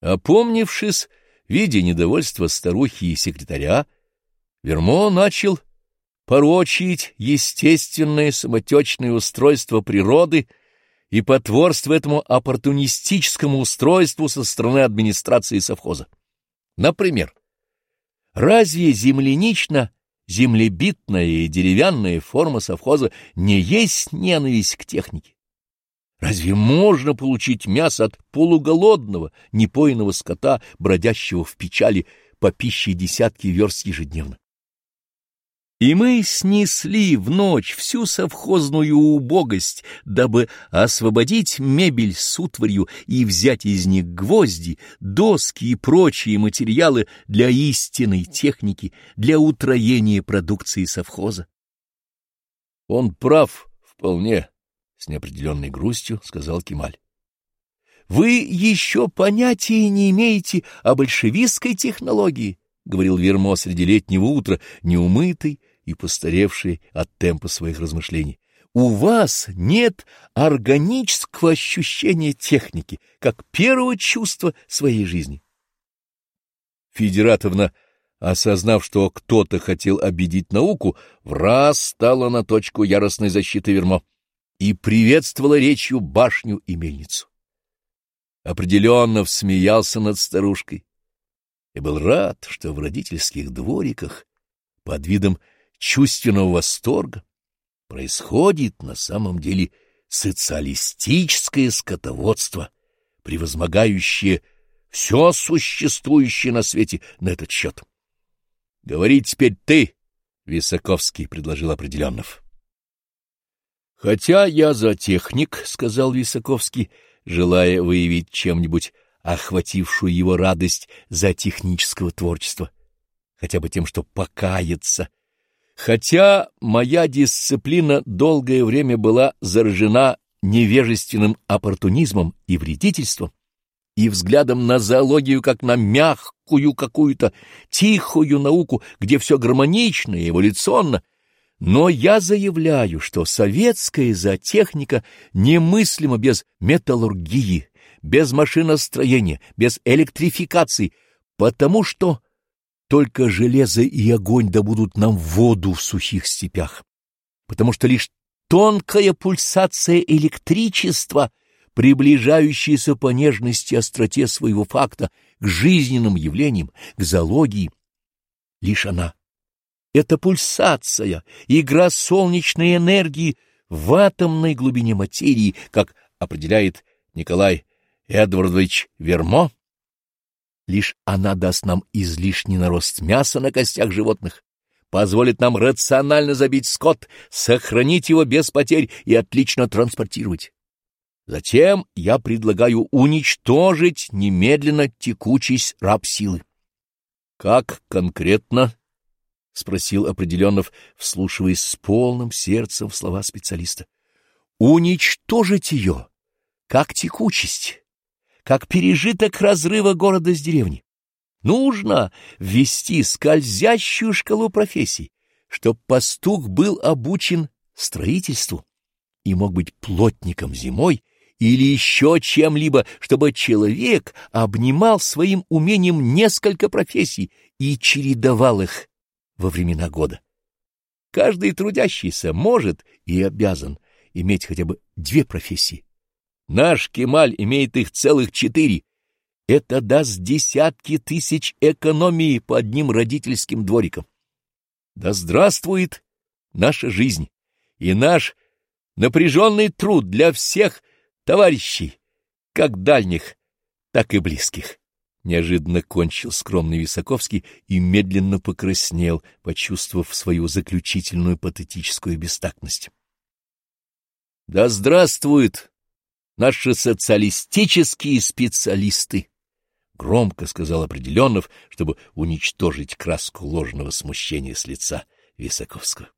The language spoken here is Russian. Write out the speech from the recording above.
Опомнившись, видя недовольство старухи и секретаря, Вермо начал порочить естественное самотечное устройство природы и потворство этому оппортунистическому устройству со стороны администрации совхоза. Например, разве землянично землебитная и деревянная форма совхоза не есть ненависть к технике? Разве можно получить мясо от полуголодного, непоиного скота, бродящего в печали по пище десятки верст ежедневно? И мы снесли в ночь всю совхозную убогость, дабы освободить мебель с утварью и взять из них гвозди, доски и прочие материалы для истинной техники, для утроения продукции совхоза. Он прав вполне, — с неопределенной грустью сказал Кемаль. Вы еще понятия не имеете о большевистской технологии, — говорил Вермо среди летнего утра, неумытый, и постаревший от темпа своих размышлений. У вас нет органического ощущения техники, как первого чувства своей жизни. Федератовна, осознав, что кто-то хотел обидеть науку, в раз стала на точку яростной защиты Вермо и приветствовала речью башню и мельницу. Определенно всмеялся над старушкой и был рад, что в родительских двориках под видом чувственного восторга происходит на самом деле социалистическое скотоводство, превозмогающее все существующее на свете на этот счет. — Говори теперь ты, — Висаковский предложил Определеннов. — Хотя я за техник, — сказал Висаковский, желая выявить чем-нибудь охватившую его радость за технического творчества, хотя бы тем, что покаяться. Хотя моя дисциплина долгое время была заражена невежественным оппортунизмом и вредительством, и взглядом на зоологию как на мягкую какую-то тихую науку, где все гармонично и эволюционно, но я заявляю, что советская зоотехника немыслима без металлургии, без машиностроения, без электрификации, потому что только железо и огонь добудут нам воду в сухих степях, потому что лишь тонкая пульсация электричества, приближающаяся по нежности и остроте своего факта к жизненным явлениям, к зоологии, лишь она. Это пульсация, игра солнечной энергии в атомной глубине материи, как определяет Николай Эдвардович Вермо, Лишь она даст нам излишний нарост мяса на костях животных, позволит нам рационально забить скот, сохранить его без потерь и отлично транспортировать. Затем я предлагаю уничтожить немедленно текучесть раб-силы. — Как конкретно? — спросил Определенов, вслушиваясь с полным сердцем в слова специалиста. — Уничтожить ее, как текучесть как пережиток разрыва города с деревней. Нужно ввести скользящую шкалу профессий, чтоб пастух был обучен строительству и мог быть плотником зимой или еще чем-либо, чтобы человек обнимал своим умением несколько профессий и чередовал их во времена года. Каждый трудящийся может и обязан иметь хотя бы две профессии Наш Кемаль имеет их целых четыре. Это даст десятки тысяч экономии по одним родительским дворикам. Да здравствует наша жизнь и наш напряженный труд для всех товарищей, как дальних, так и близких. Неожиданно кончил скромный Висаковский и медленно покраснел, почувствовав свою заключительную патетическую бестактность. Да здравствует наши социалистические специалисты, — громко сказал Определенов, чтобы уничтожить краску ложного смущения с лица Висаковского.